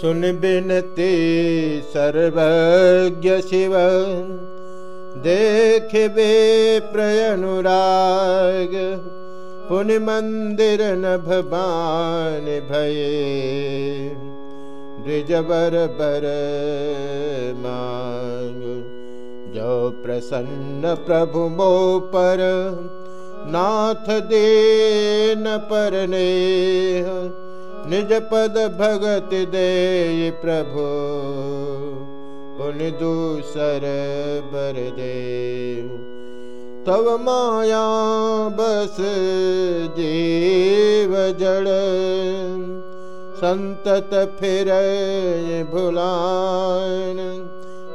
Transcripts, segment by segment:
सुन बिनती सर्वज्ञ शिव। देख बे प्रयनुराग पुण्य मंदिर न भवान भये। द्विजबर बर मांग जो प्रसन्न प्रभु मो पर नाथ दे न पर ने निज पद भगत दे प्रभु पुन दूसर बर दे तव माया बस जीव जड़ संतत फिर भुलान।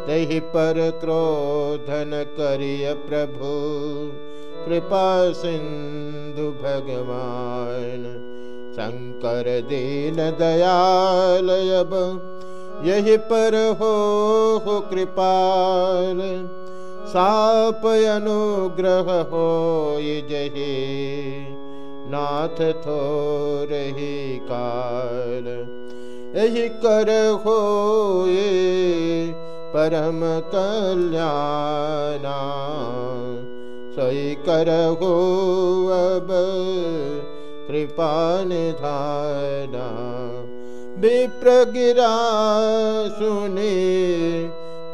तही पर क्रोधन करिय प्रभु कृपा सिंधु भगवान शंकर दीन दयाल अब यही पर हो, हो कृपाल। साप अनुग्रह हो जही। नाथ थो रही काल। यही कर हो ये परम कल्याणा। सोई कर हो अब कृपा निधाना विप्र गिरा सुने,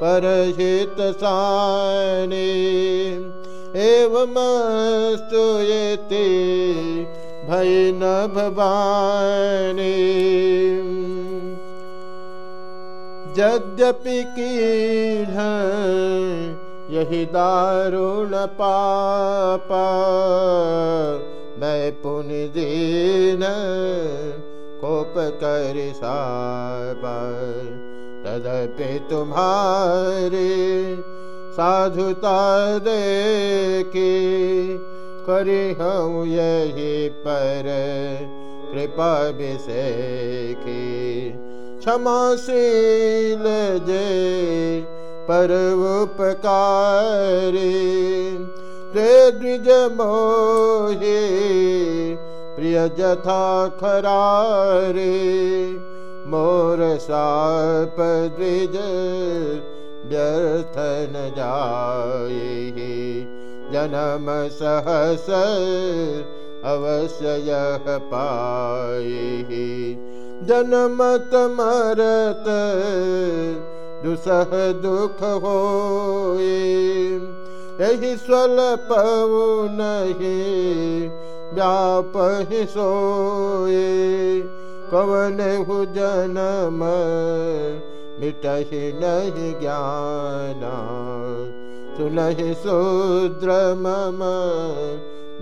परहित साने। एवं स्तुयते भय न भवानी यद्यपि की यही दारुण पापा। मैं पुण्य दीन कोप कर तदपि तुम्हारे साधुता देखी करी हूँ यही पर कृपा विषेखी क्षमाशील जे पर उपकारी ते द्विज मोहे, प्रिय जथा खरारे। मोर साप द्विज व्यर्थ न जाए जन्म सहस अवश्य यह पाए जन्मत मरत दुसह दुख होए। यही स्वल्प नहीं, व्याप ही सोए। कवन हु जन्म, मिटहि नहीं ज्ञाना। सुनहि शूद्र मम,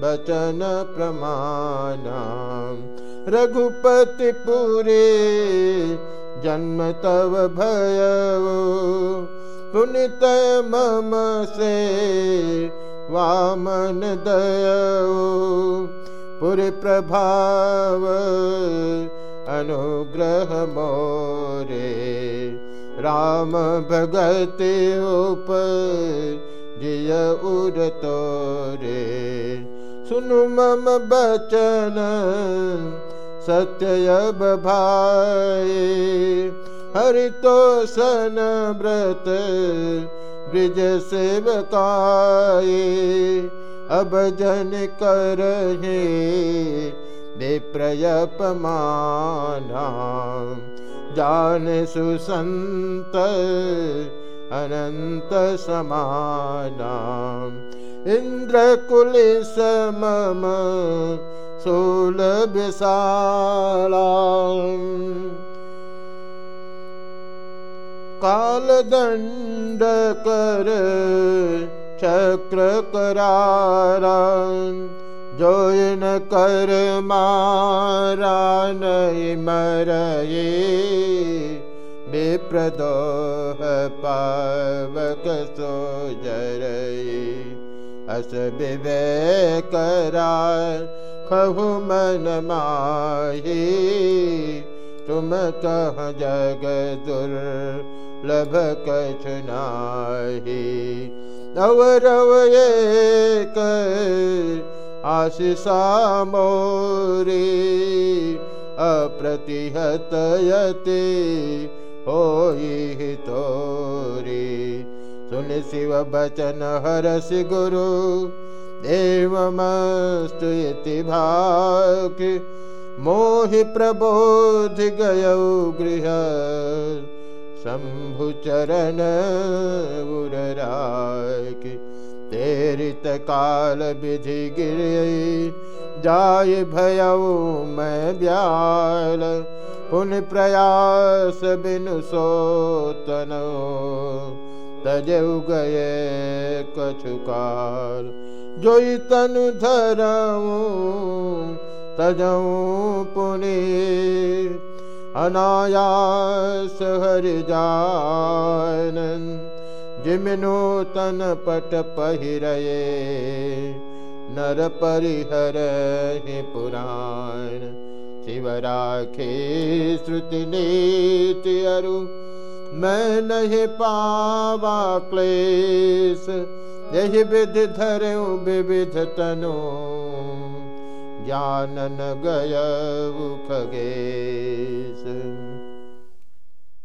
बचन प्रमाणा। रघुपति पूरे, जन्म तव भय। पुनित मम से वामन दय पुर प्रभाव अनुग्रह मोरे। राम भगत उप जिय उर तोरे। सुनु मम बचन सत्य भाई। हरितो सन व्रत ब्रिज सेवकाए अब जन कर विप्रयपमाना। जान सुसंत अनंत समाना। इंद्र कुल समम सोल विशाला काल दंड कर चक्र करारा। जोन कर मारा नहीं मरये। बेप्रदोह पावक सो जरये अस खहु मन माही। तुम कह जग दुर लभ कछुनाही अवरव एक आशीषा मोरी, अप्रतिहतयति होई तोरी। सुन शिव बचन हरस गुरु एवमस्तु इति भाक मोहि प्रबोध गय गृह शंभु चरण उराक तेरित काल विधि गिर जाय भयऊ मैं ब्याल। पुन प्रयास बिनु सोतनो तजऊ गए कछुकाल जोई तनु धरऊ, तजऊ पुनि अनायास हर जान जिमिनो तन पट पहिरये, नर परिहर पुराण। शिव राखे श्रुति नीति अरु, मैं नहीं पावा क्लेश, यही विधि धरऊ विविध तनु। जानन गय खगेश